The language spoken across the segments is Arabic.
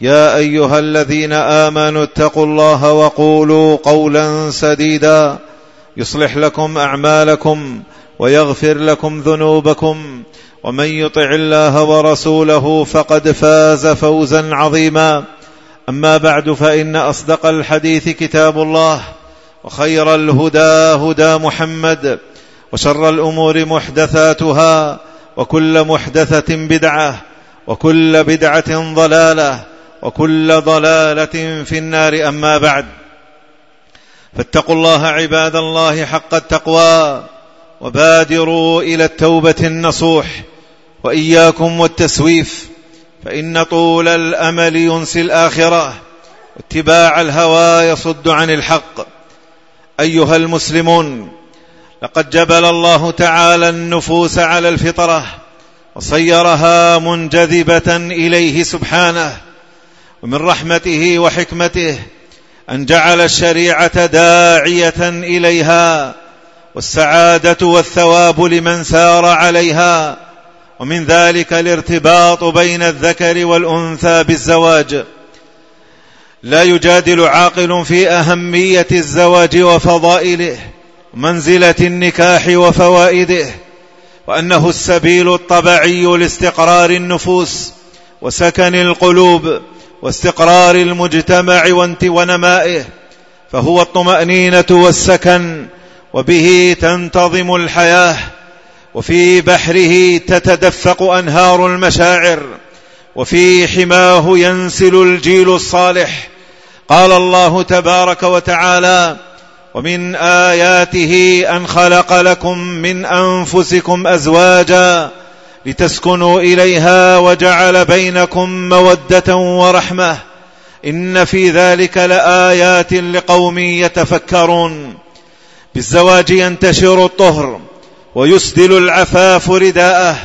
يا أيها الذين آمنوا اتقوا الله وقولوا قولا سديدا يصلح لكم أعمالكم ويغفر لكم ذنوبكم ومن يطع الله ورسوله فقد فاز فوزا عظيما أما بعد فإن أصدق الحديث كتاب الله وخير الهدى هدى محمد وشر الأمور محدثاتها وكل محدثة بدعة وكل بدعة ضلالة وكل ضلالة في النار أما بعد. فاتقوا الله عباد الله حق التقوى وبادروا إلى التوبة النصوح وإياكم والتسويف فإن طول الأمل ينسي الآخرة واتباع الهوى يصد عن الحق. أيها المسلمون لقد جبل الله تعالى النفوس على الفطرة وصيرها منجذبة إليه سبحانه ومن رحمته وحكمته أن جعل الشريعة داعية إليها والسعادة والثواب لمن سار عليها ومن ذلك الارتباط بين الذكر والأنثى بالزواج. لا يجادل عاقل في أهمية الزواج وفضائله ومنزلة النكاح وفوائده وأنه السبيل الطبيعي لاستقرار النفوس وسكن القلوب واستقرار المجتمع ونمائه فهو الطمأنينة والسكن وبه تنتظم الحياة وفي بحره تتدفق أنهار المشاعر وفي حماه ينسل الجيل الصالح. قال الله تبارك وتعالى ومن آياته أن خلق لكم من أنفسكم أزواجاً لتسكنوا إليها وجعل بينكم مودة ورحمة. إن في ذلك لآيات لقوم يتفكرون. بالزواج ينتشر الطهر ويسدل العفاف رداءه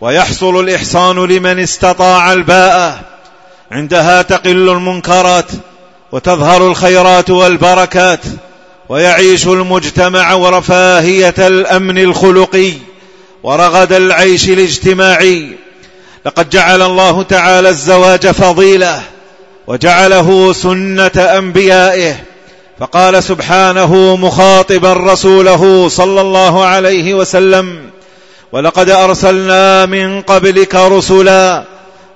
ويحصل الإحصان لمن استطاع الباءه عندها تقل المنكرات وتظهر الخيرات والبركات ويعيش المجتمع ورفاهية الأمن الخلقي. ورغد العيش الاجتماعي. لقد جعل الله تعالى الزواج فضيلة وجعله سنة أنبيائه. فقال سبحانه مخاطبا رسوله صلى الله عليه وسلم ولقد أرسلنا من قبلك رسلا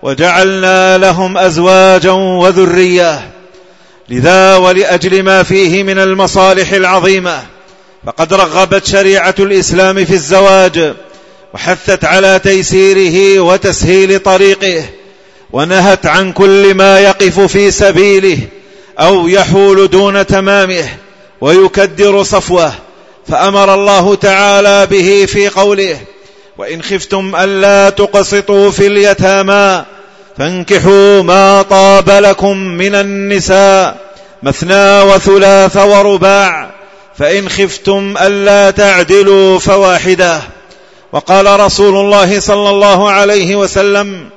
وجعلنا لهم أزواجا وذرية لذا ولأجل ما فيه من المصالح العظيمة. فقد رغبت شريعة الإسلام في الزواج وحثت على تيسيره وتسهيل طريقه ونهت عن كل ما يقف في سبيله أو يحول دون تمامه ويكدر صفوه فأمر الله تعالى به في قوله وإن خفتم ألا تقسطوا في اليتامى فانكحوا ما طاب لكم من النساء مثنى وثلاث ورباع فإن خفتم ألا تعدلوا فواحدة وقال رسول الله صلى الله عليه وسلم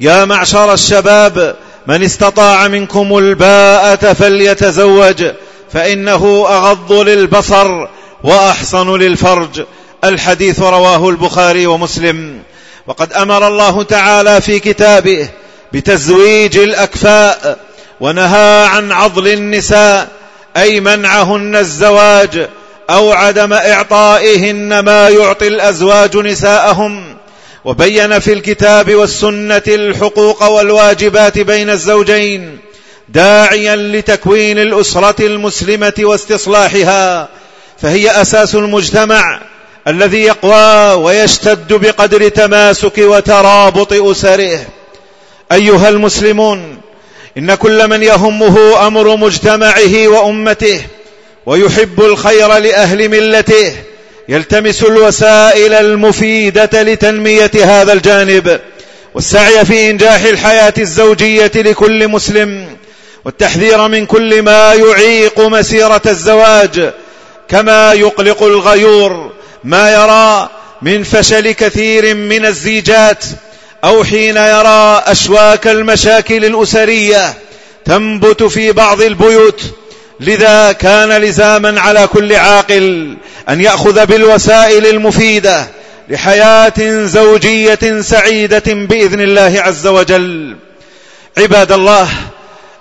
يا معشر الشباب من استطاع منكم الباءة فليتزوج فإنه أغض للبصر وأحصن للفرج. الحديث رواه البخاري ومسلم. وقد أمر الله تعالى في كتابه بتزويج الأكفاء ونهى عن عضل النساء أي منعهن الزواج أو عدم إعطائهن ما يعطي الأزواج نساءهم وبين في الكتاب والسنة الحقوق والواجبات بين الزوجين داعيا لتكوين الأسرة المسلمة واستصلاحها فهي أساس المجتمع الذي يقوى ويشتد بقدر تماسك وترابط أسره. أيها المسلمون إن كل من يهمه أمر مجتمعه وأمته ويحب الخير لأهل ملته يلتمس الوسائل المفيدة لتنمية هذا الجانب. والسعي في إنجاح الحياة الزوجية لكل مسلم والتحذير من كل ما يعيق مسيرة الزواج. كما يقلق الغيور ما يرى من فشل كثير من الزيجات أو حين يرى أشواك المشاكل الأسرية تنبت في بعض البيوت. لذا كان لزاما على كل عاقل أن يأخذ بالوسائل المفيدة لحياة زوجية سعيدة بإذن الله عز وجل. عباد الله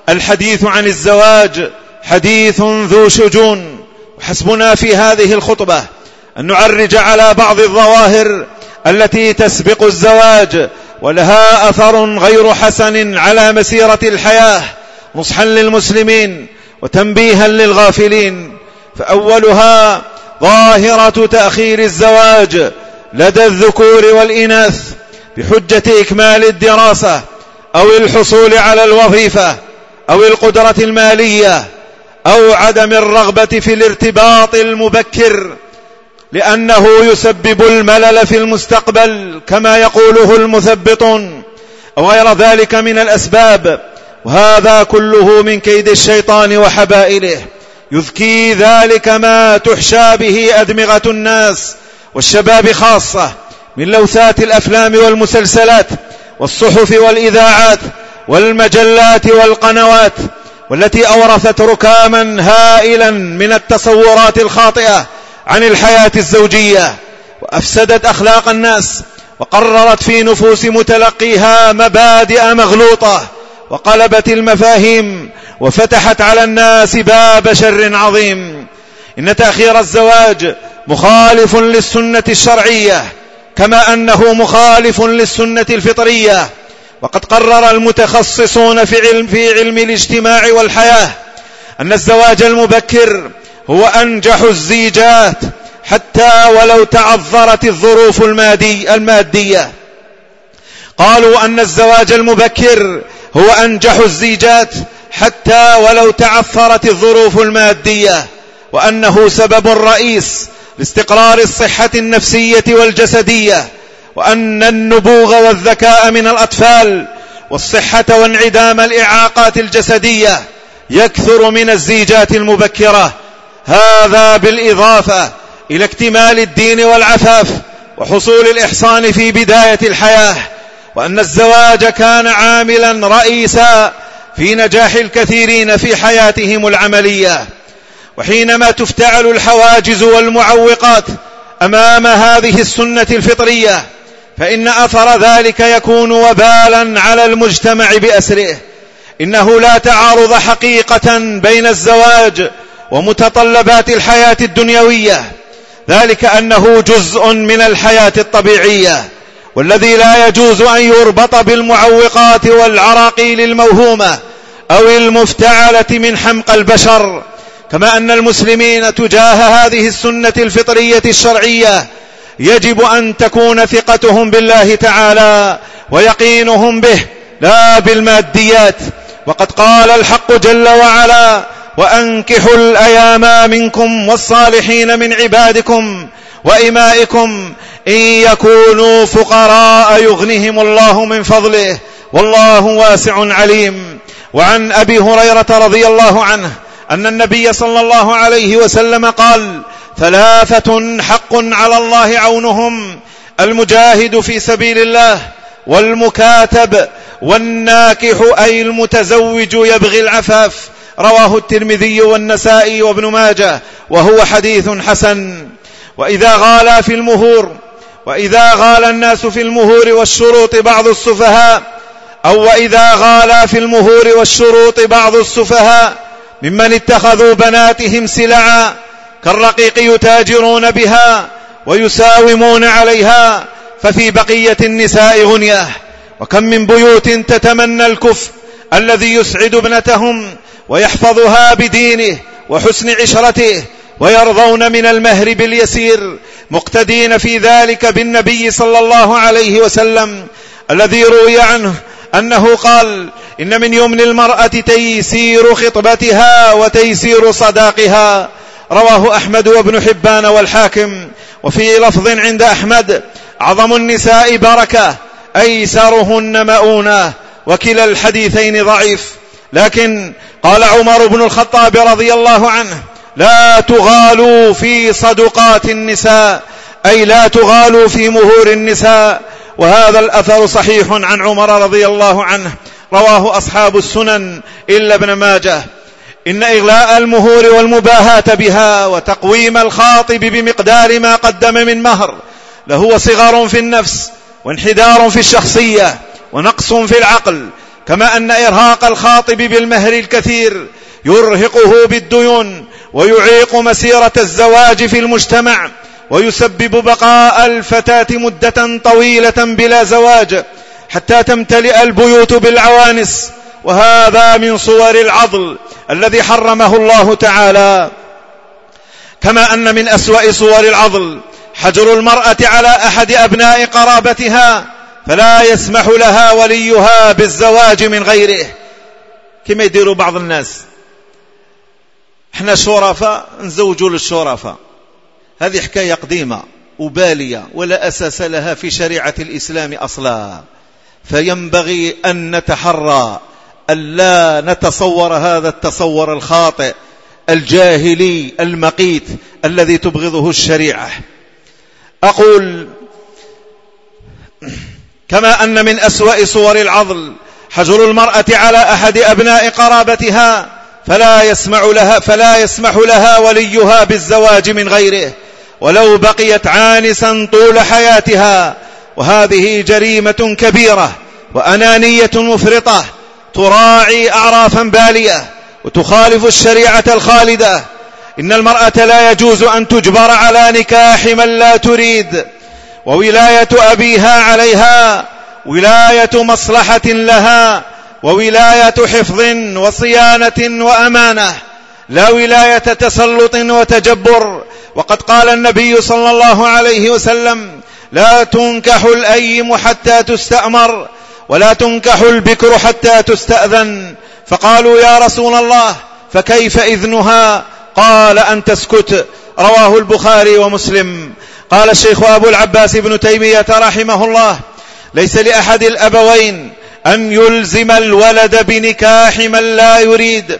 الحديث عن الزواج حديث ذو شجون وحسبنا في هذه الخطبة أن نعرج على بعض الظواهر التي تسبق الزواج ولها أثر غير حسن على مسيرة الحياة نصحا للمسلمين. وتنبيها للغافلين فأولها ظاهرة تأخير الزواج لدى الذكور والإناث بحجة إكمال الدراسة أو الحصول على الوظيفة أو القدرة المالية أو عدم الرغبة في الارتباط المبكر لأنه يسبب الملل في المستقبل كما يقوله المثبطون أو غير ذلك من الأسباب وهذا كله من كيد الشيطان وحبائله. يذكي ذلك ما تحشى به أدمغة الناس والشباب خاصة من لوثات الأفلام والمسلسلات والصحف والإذاعات والمجلات والقنوات والتي أورثت ركاما هائلا من التصورات الخاطئة عن الحياة الزوجية وأفسدت أخلاق الناس وقررت في نفوس متلقيها مبادئ مغلوطة وقلبت المفاهيم وفتحت على الناس باب شر عظيم. إن تأخير الزواج مخالف للسنة الشرعية كما أنه مخالف للسنة الفطرية. وقد قرر المتخصصون في علم, في علم الاجتماع والحياة أن الزواج المبكر هو أنجح الزيجات حتى ولو تعذرت الظروف المادي المادية. قالوا أن الزواج المبكر هو أنجح الزيجات حتى ولو تعثرت الظروف المادية وأنه سبب رئيس لاستقرار الصحة النفسية والجسدية وأن النبوغ والذكاء من الأطفال والصحة وانعدام الإعاقات الجسدية يكثر من الزيجات المبكرة. هذا بالإضافة إلى اكتمال الدين والعفاف وحصول الإحصان في بداية الحياة. وأن الزواج كان عاملا رئيسا في نجاح الكثيرين في حياتهم العملية. وحينما تفتعل الحواجز والمعوقات أمام هذه السنة الفطرية فإن أثر ذلك يكون وبالا على المجتمع بأسره. إنه لا تعارض حقيقة بين الزواج ومتطلبات الحياة الدنيوية. ذلك أنه جزء من الحياة الطبيعية. والذي لا يجوز أن يربط بالمعوقات والعراقيل الموهومة أو المفتعلة من حمق البشر كما أن المسلمين تجاه هذه السنة الفطرية الشرعية يجب أن تكون ثقتهم بالله تعالى ويقينهم به لا بالماديات. وقد قال الحق جل وعلا وأنكحوا الأيام منكم والصالحين من عبادكم وإمائكم إن يكونوا فقراء يغنهم الله من فضله والله واسع عليم. وعن أبي هريرة رضي الله عنه أن النبي صلى الله عليه وسلم قال ثلاثة حق على الله عونهم المجاهد في سبيل الله والمكاتب والناكح أي المتزوج يبغي العفاف. رواه الترمذي والنسائي وابن ماجه وهو حديث حسن. وإذا غالى في المهور وإذا غال الناس في المهور والشروط بعض السفهاء أو وإذا غالى في المهور والشروط بعض السفهاء ممن اتخذوا بناتهم سلعا كالرقيق يتاجرون بها ويساومون عليها ففي بقية النساء غنية. وكم من بيوت تتمنى الكفر الذي يسعد ابنتهم ويحفظها بدينه وحسن عشرته ويرضون من المهر باليسير مقتدين في ذلك بالنبي صلى الله عليه وسلم الذي روي عنه أنه قال إن من يمن المرأة تيسير خطبتها وتيسير صداقها رواه أحمد وابن حبان والحاكم. وفي لفظ عند أحمد أعظم النساء بركة أيسرهن مؤونة وكلا الحديثين ضعيف. لكن قال عمر بن الخطاب رضي الله عنه لا تغالوا في صدقات النساء أي لا تغالوا في مهور النساء. وهذا الأثر صحيح عن عمر رضي الله عنه. رواه أصحاب السنن إلا ابن ماجه. إن إغلاء المهور والمباهاة بها وتقويم الخاطب بمقدار ما قدم من مهر لهو صغر في النفس وانحدار في الشخصية ونقص في العقل كما أن إرهاق الخاطب بالمهر الكثير يرهقه بالديون ويعيق مسيرة الزواج في المجتمع ويسبب بقاء الفتاة مدة طويلة بلا زواج حتى تمتلئ البيوت بالعوانس. وهذا من صور العضل الذي حرمه الله تعالى. كما أن من أسوأ صور العضل حجر المرأة على أحد أبناء قرابتها فلا يسمح لها وليها بالزواج من غيره. كما يديروا بعض الناس. إحنا شرفاء نزوجوا للشرفاء. هذه حكاية قديمة وبالية ولا أساس لها في شريعة الإسلام أصلا. فينبغي أن نتحرى ألا نتصور هذا التصور الخاطئ الجاهلي المقيت الذي تبغضه الشريعة. أقول كما أن من أسوأ صور العضل حجر المرأة على أحد أبناء قرابتها فلا يسمع لها فلا يسمح لها وليها بالزواج من غيره. ولو بقيت عانسا طول حياتها. وهذه جريمة كبيرة وأنانية مفرطة تراعي أعرافا بالية وتخالف الشريعة الخالدة. إن المرأة لا يجوز أن تجبر على نكاح من لا تريد. وولاية أبيها عليها ولاية مصلحة لها. وولاية حفظ وصيانة وأمانة لا ولاية تسلط وتجبر. وقد قال النبي صلى الله عليه وسلم لا تنكح الأيم حتى تستأمر ولا تنكح البكر حتى تستأذن. فقالوا يا رسول الله فكيف إذنها؟ قال أن تسكت. رواه البخاري ومسلم. قال الشيخ أبو العباس بن تيمية رحمه الله ليس لأحد الأبوين أن يلزم الولد بنكاح من لا يريد؟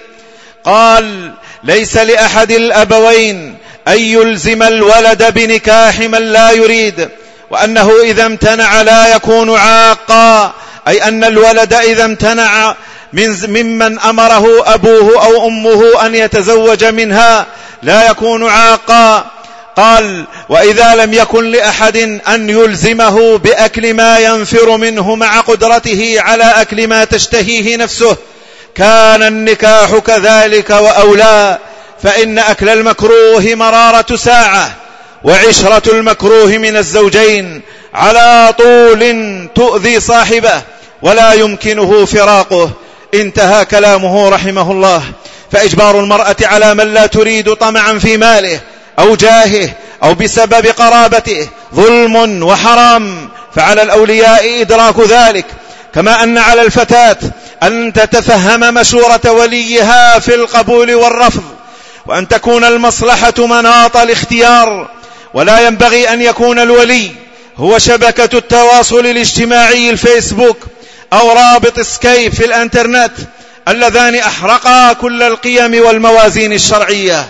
قال ليس لأحد الأبوين أن يلزم الولد بنكاح من لا يريد. وأنه إذا امتنع لا يكون عاقا. أي أن الولد إذا امتنع من ممن أمره أبوه أو أمه أن يتزوج منها لا يكون عاقا. قال وإذا لم يكن لأحد أن يلزمه بأكل ما ينفر منه مع قدرته على أكل ما تشتهيه نفسه كان النكاح كذلك وأولى فإن أكل المكروه مرارة ساعة وعشرة المكروه من الزوجين على طول تؤذي صاحبه ولا يمكنه فراقه. انتهى كلامه رحمه الله. فإجبار المرأة على من لا تريد طمعا في ماله أو جاهه أو بسبب قرابته ظلم وحرام. فعلى الأولياء إدراك ذلك. كما أن على الفتاة أن تتفهم مشورة وليها في القبول والرفض وأن تكون المصلحة مناط الاختيار. ولا ينبغي أن يكون الولي هو شبكة التواصل الاجتماعي الفيسبوك أو رابط سكايب في الإنترنت اللذان أحرقا كل القيم والموازين الشرعية.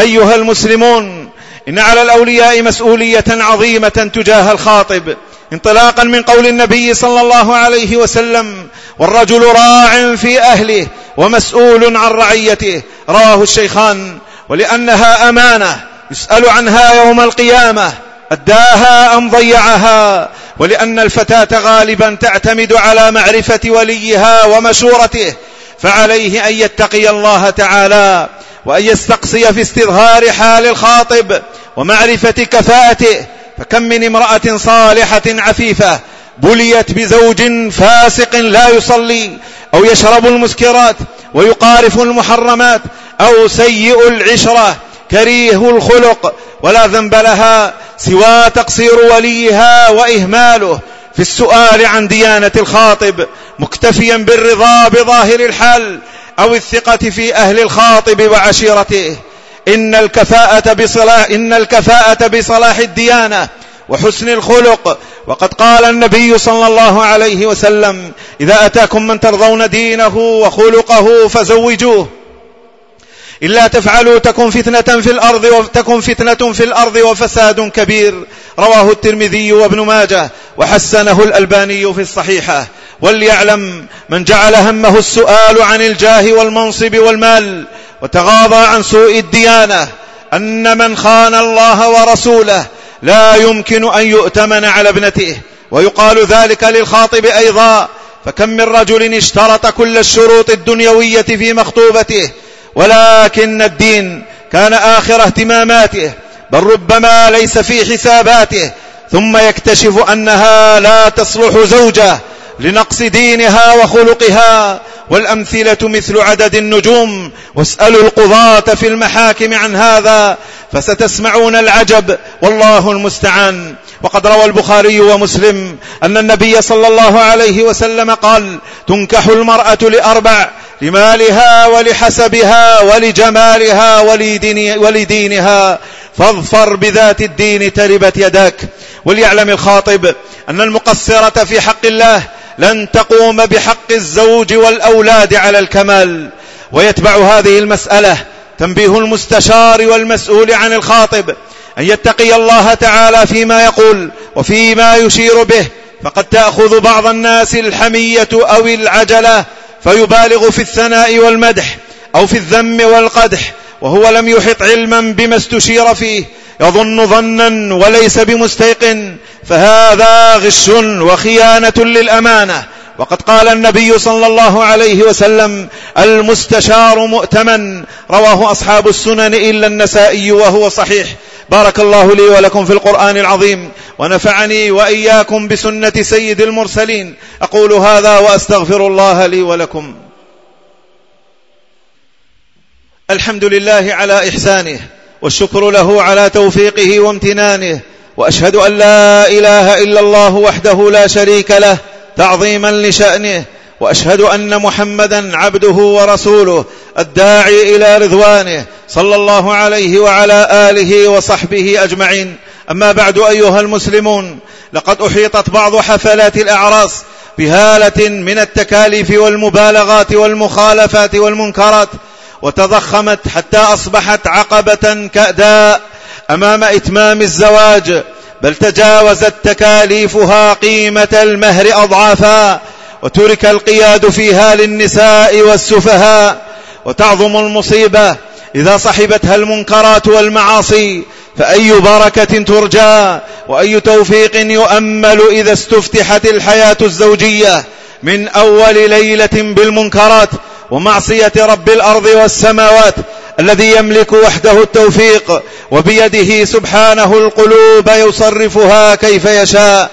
أيها المسلمون إن على الأولياء مسؤولية عظيمة تجاه الخاطب انطلاقا من قول النبي صلى الله عليه وسلم والرجل راع في أهله ومسؤول عن رعيته رواه الشيخان. ولأنها أمانة يسأل عنها يوم القيامة أداها أم ضيعها؟ ولأن الفتاة غالبا تعتمد على معرفة وليها ومشورته فعليه أن يتقي الله تعالى. وأن يستقصي في استظهار حال الخاطب ومعرفة كفاءته فكم من امرأة صالحة عفيفة بليت بزوج فاسق لا يصلي أو يشرب المسكرات ويقارف المحرمات أو سيء العشرة كريه الخلق ولا ذنب لها سوى تقصير وليها وإهماله في السؤال عن ديانة الخاطب مكتفيا بالرضا بظاهر الحال أو الثقة في أهل الخاطب وعشيرته. إن الكفاءة بصلاح, إن الكفاءة بصلاح الديانة وحسن الخلق. وقد قال النبي صلى الله عليه وسلم إذا أتاكم من ترضون دينه وخلقه فزوجوه. إلا تفعلوا تكن فتنة في الأرض وتكن فتنة في الأرض وفساد كبير. رواه الترمذي وابن ماجه. وحسنه الألباني في الصحيحة. وليعلم من جعل همه السؤال عن الجاه والمنصب والمال وتغاضى عن سوء الديانة أن من خان الله ورسوله لا يمكن أن يؤتمن على ابنته ويقال ذلك للخاطب أيضا فكم من رجل اشترط كل الشروط الدنيوية في مخطوبته ولكن الدين كان آخر اهتماماته بل ربما ليس في حساباته ثم يكتشف أنها لا تصلح زوجة لنقص دينها وخلقها والأمثلة مثل عدد النجوم واسألوا القضاة في المحاكم عن هذا فستسمعون العجب والله المستعان. وقد روى البخاري ومسلم أن النبي صلى الله عليه وسلم قال تنكح المرأة لأربع لمالها ولحسبها ولجمالها ولدينها. فاظفر بذات الدين تربت يداك. وليعلم الخاطب أن المقصرة في حق الله لن تقوم بحق الزوج والأولاد على الكمال. ويتبع هذه المسألة تنبيه المستشار والمسؤول عن الخاطب. أن يتقي الله تعالى فيما يقول وفيما يشير به. فقد تأخذ بعض الناس الحمية أو العجلة فيبالغ في الثناء والمدح أو في الذم والقدح. وهو لم يحط علما بما استشير فيه. يظن ظنا وليس بمستيقن. فهذا غش وخيانة للأمانة. وقد قال النبي صلى الله عليه وسلم المستشار مؤتمن. رواه أصحاب السنن إلا النسائي وهو صحيح. بارك الله لي ولكم في القرآن العظيم. ونفعني وإياكم بسنة سيد المرسلين. أقول هذا وأستغفر الله لي ولكم. الحمد لله على إحسانه. والشكر له على توفيقه وامتنانه. وأشهد أن لا إله إلا الله وحده لا شريك له تعظيما لشأنه وأشهد أن محمدا عبده ورسوله الداعي إلى رضوانه صلى الله عليه وعلى آله وصحبه أجمعين. أما بعد أيها المسلمون لقد أحيطت بعض حفلات الأعراس بهالة من التكاليف والمبالغات والمخالفات والمنكرات وتضخمت حتى أصبحت عقبة كأداء أمام إتمام الزواج بل تجاوزت تكاليفها قيمة المهر أضعافا وترك القياد فيها للنساء والسفهاء وتعظم المصيبة إذا صحبتها المنكرات والمعاصي فأي بركة ترجى وأي توفيق يؤمل إذا استفتحت الحياة الزوجية من أول ليلة بالمنكرات ومعصية رب الأرض والسماوات الذي يملك وحده التوفيق وبيده سبحانه القلوب يصرفها كيف يشاء.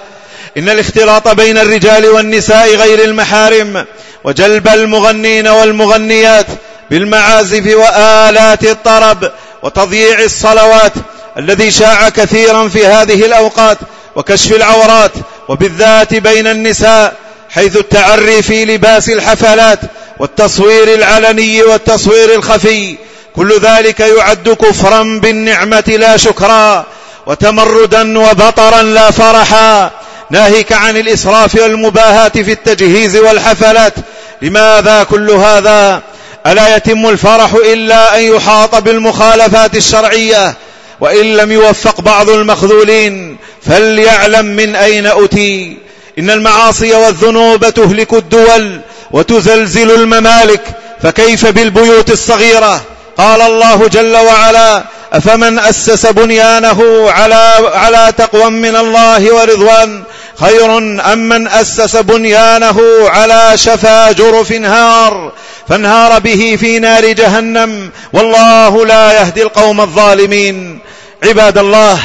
إن الاختلاط بين الرجال والنساء غير المحارم وجلب المغنين والمغنيات بالمعازف وآلات الطرب وتضييع الصلوات الذي شاع كثيرا في هذه الأوقات وكشف العورات وبالذات بين النساء حيث التعري في لباس الحفلات والتصوير العلني والتصوير الخفي كل ذلك يعد كفرا بالنعمة لا شكرا وتمردا وبطرا لا فرحا. ناهيك عن الإسراف والمباهاة في التجهيز والحفلات. لماذا كل هذا؟ ألا يتم الفرح إلا أن يحاط بالمخالفات الشرعية؟ وإن لم يوفق بعض المخذولين فليعلم من أين أتي إن المعاصي والذنوب تهلك الدول وتزلزل الممالك فكيف بالبيوت الصغيرة؟ قال الله جل وعلا أفمن أسس بنيانه على, على تقوى من الله ورضوان خير أم من أسس بنيانه على شفا جرف هار فانهار به في نار جهنم والله لا يهدي القوم الظالمين. عباد الله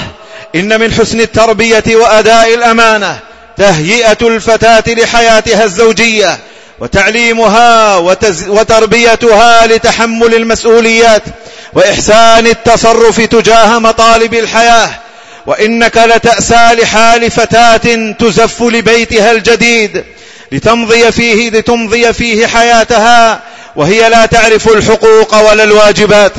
إن من حسن التربية وأداء الأمانة تهيئة الفتاة لحياتها الزوجية وتعليمها وتربيتها لتحمل المسؤوليات وإحسان التصرف تجاه مطالب الحياة. وإنك لتأسى لحال فتاة تزف لبيتها الجديد لتمضي فيه لتمضي فيه حياتها. وهي لا تعرف الحقوق ولا الواجبات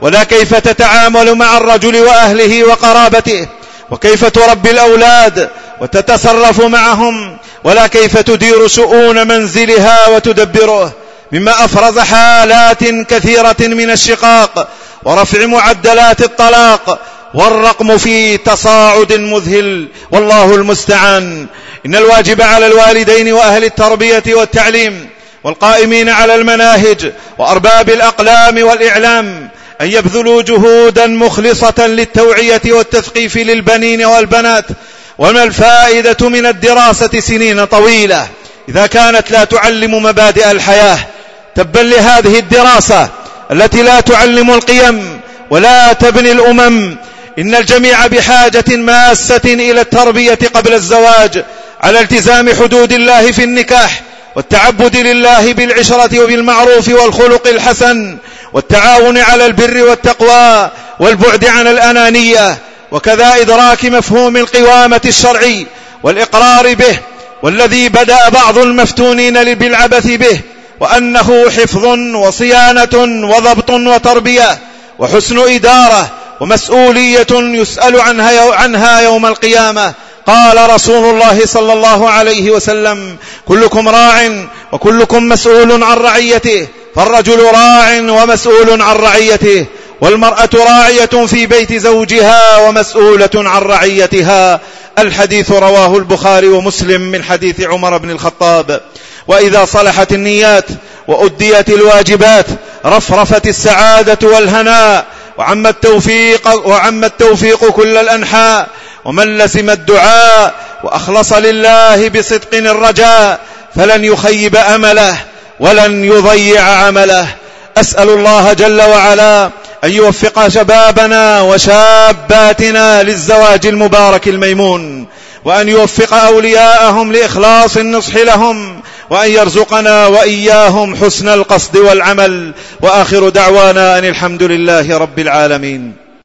ولا كيف تتعامل مع الرجل وأهله وقرابته. وكيف تربي الأولاد وتتصرف معهم ولا كيف تدير شؤون منزلها وتدبره مما أفرز حالات كثيرة من الشقاق ورفع معدلات الطلاق والرقم في تصاعد مذهل والله المستعان. إن الواجب على الوالدين وأهل التربية والتعليم والقائمين على المناهج وأرباب الأقلام والإعلام أن يبذلوا جهودا مخلصة للتوعية والتثقيف للبنين والبنات وما الفائدة من الدراسة سنين طويلة؟ إذا كانت لا تعلم مبادئ الحياة تبا لهذه الدراسة التي لا تعلم القيم ولا تبني الأمم. إن الجميع بحاجة ماسة إلى التربية قبل الزواج على التزام حدود الله في النكاح والتعبد لله بالعشرة وبالمعروف والخلق الحسن والتعاون على البر والتقوى والبعد عن الأنانية وكذا إدراك مفهوم القوامة الشرعي والإقرار به والذي بدأ بعض المفتونين بالعبث به وأنه حفظ وصيانة وضبط وتربية وحسن إدارة ومسؤولية يسأل عنها, يوم القيامة قال رسول الله صلى الله عليه وسلم كلكم راع وكلكم مسؤول عن رعيته فالرجل راع ومسؤول عن رعيته والمرأة راعية في بيت زوجها ومسؤولة عن رعيتها. الحديث رواه البخاري ومسلم من حديث عمر بن الخطاب. وإذا صلحت النيات وأديت الواجبات رفرفت السعادة والهناء وعم التوفيق, وعم التوفيق كل الأنحاء ومن لزم الدعاء وأخلص لله بصدق الرجاء فلن يخيب أمله ولن يضيع عمله. أسأل الله جل وعلا أن يوفق شبابنا وشاباتنا للزواج المبارك الميمون وأن يوفق أولياءهم لإخلاص النصح لهم وأن يرزقنا وإياهم حسن القصد والعمل. وآخر دعوانا أن الحمد لله رب العالمين.